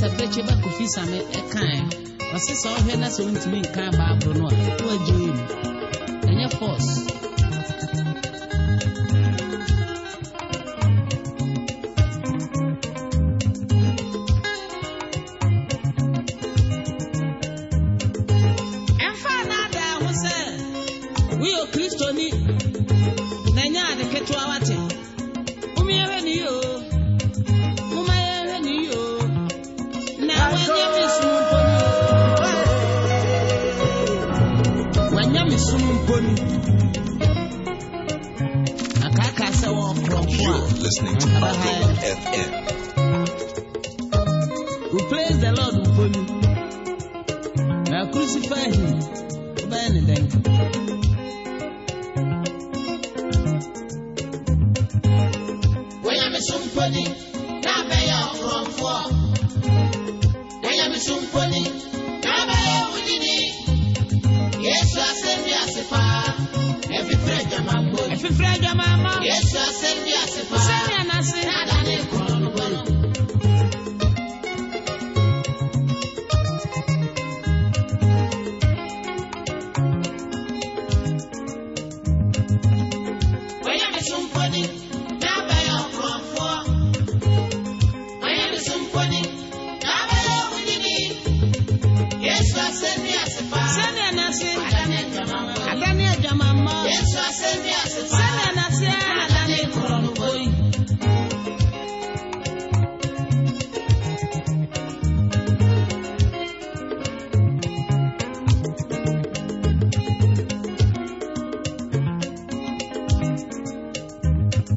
sɛ bɛkye ba kofi same ɛkae. Ɔse sɛ ɔhwɛ na sɛ wontumi nka baaboro no a wagye yi mu. Ɛnyɛ force. Kristoni You're listening to Mando FM.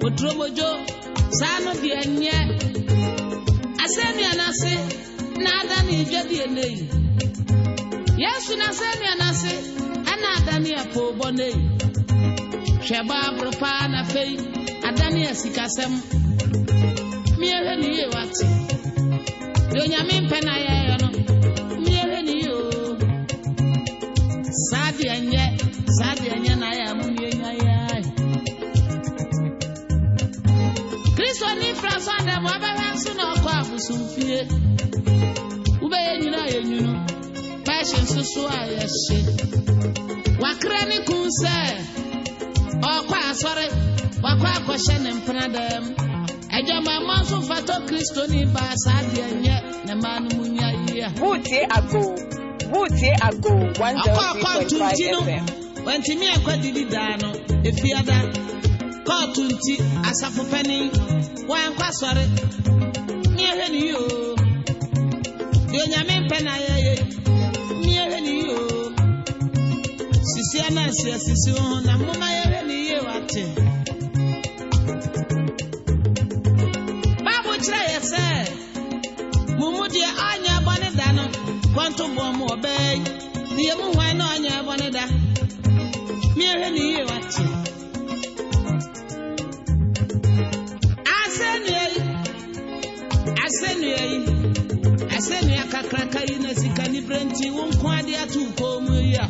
mmoturomodwo saa no deɛ nyɛ asɛnnua no ase na ada ne yi ase ɛna ada ne ɛpoobɔ no yi hwɛ baaboro paa na afei ada ne asikasɛm miehwɛ ne yie wate deɛ onyame mpɛ na yɛyɛ ne fra so adam wabɛhwɛ nso na ɔkɔ abosomfie wobɛyɛ nwunu a yɛnwunu bɛhyɛ nso so a yɛhye wakra ne kun sɛ ɔkɔ asɔre wakɔ akɔhyɛ ne mpena dɛm adwamammɔ nso mfatɔ kristoni baa saa deɛ nyɛ ne mmaa no mu nya yie a Booty Ago. Booty Ago. ɔkɔ ɔkɔ 103.5 ntunti no FM. wantumi akɔ didi daa no efiada kóòtù nti asafo panyin wɔnkɔ asɔre. Mmea hwɛ ne yi o deɛ onyame na ayɛ yɛ mmea hwɛ ne yi o sisi anaasi asisi ho na mmoma yɛ hwɛ ne yie wate. Baabu kyerɛ yɛ sɛ mo mu deɛ ɔnyɛ bɔ ne da no kɔnto bɔ mu ɔbɛɛ deɛ mu hwan na ɔnyɛ bɔ ne da mmea hwɛ ne yie. Asɛnnua kakraka yi na sika ni berɛ nti wo nko ade ato wo kɔn mu yi a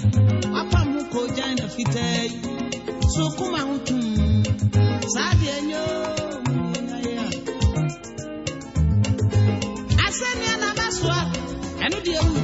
wapam ho kɔgyan na fitaa yi so kuma ho tum saa deɛ nyɛ oo, mmiɛnna yi a asɛnnua na bɛsoa ɛno deɛ wodi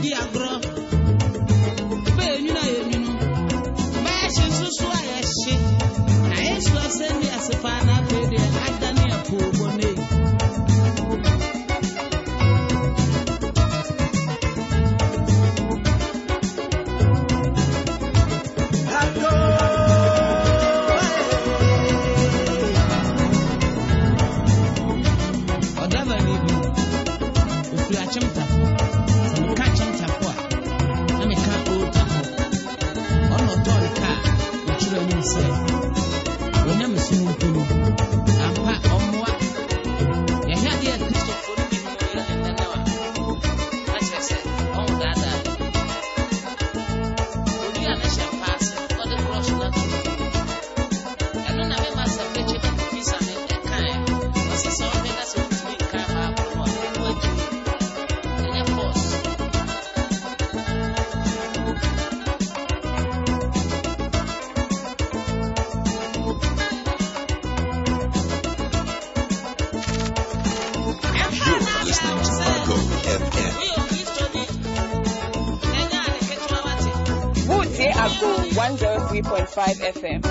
Vibe FM.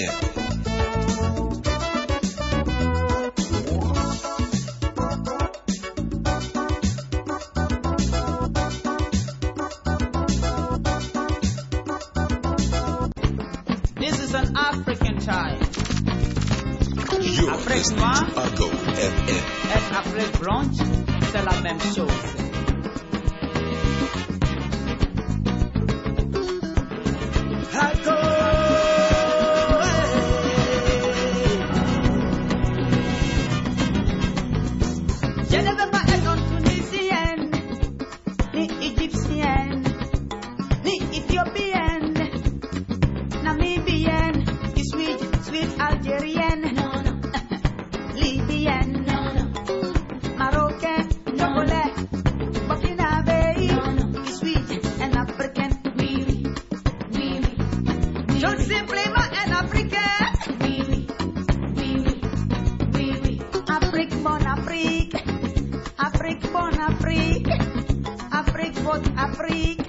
This is an African child. You're Afrique listening to Argo FM. Et Afrique blanche, c'est la même chose. Africa.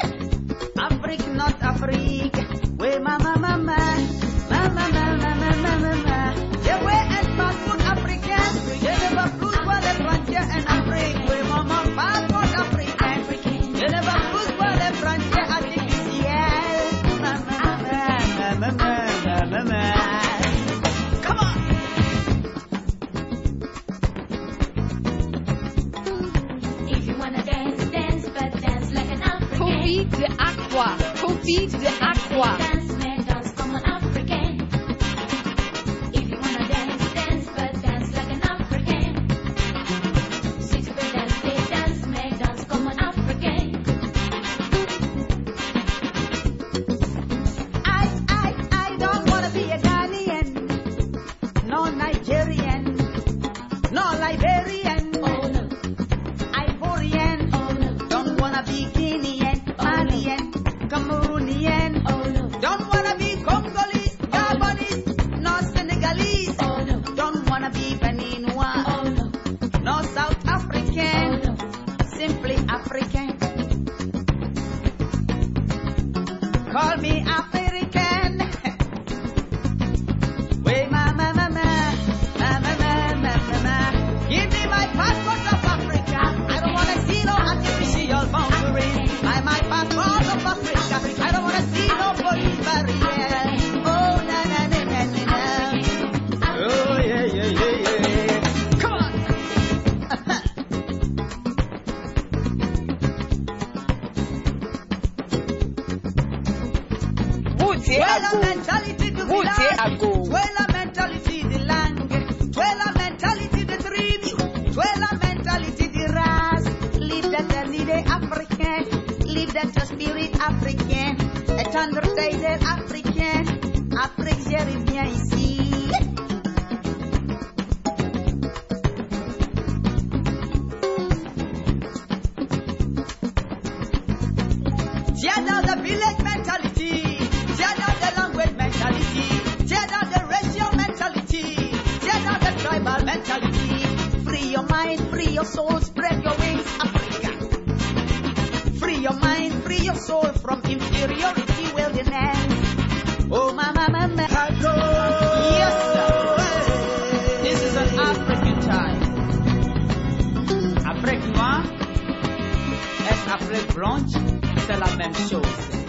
Aqua. Confie de Aqua. your soul, spread your wings, Africa. Free your mind, free your soul from inferiority, wilderness. Oh, my, my, my, my. Yes, sir. This is an African time. Afrique noire, est Afrique blanche, c'est la même chose.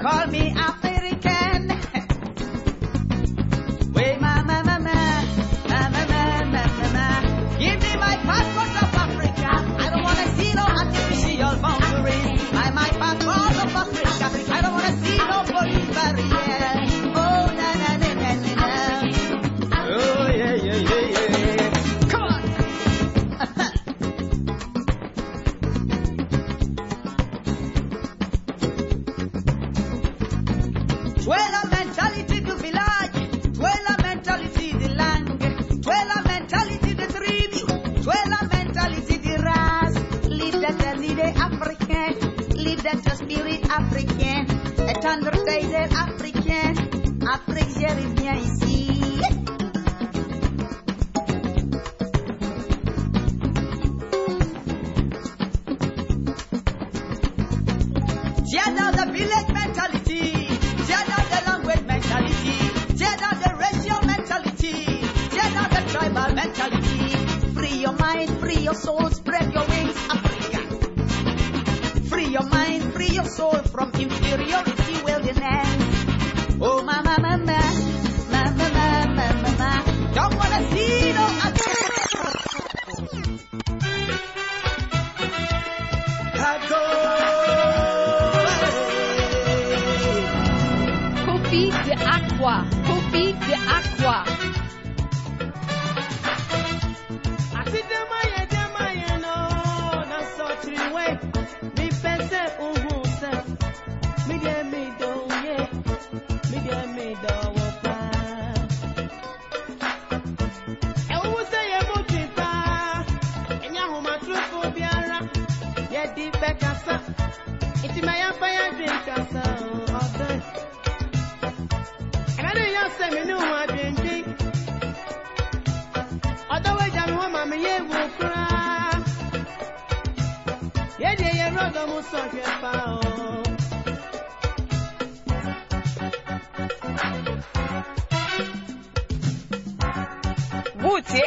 call me up. Booty biara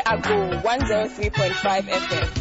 ago 103.5 FM.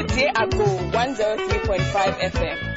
Good day ago, 103.5 FM.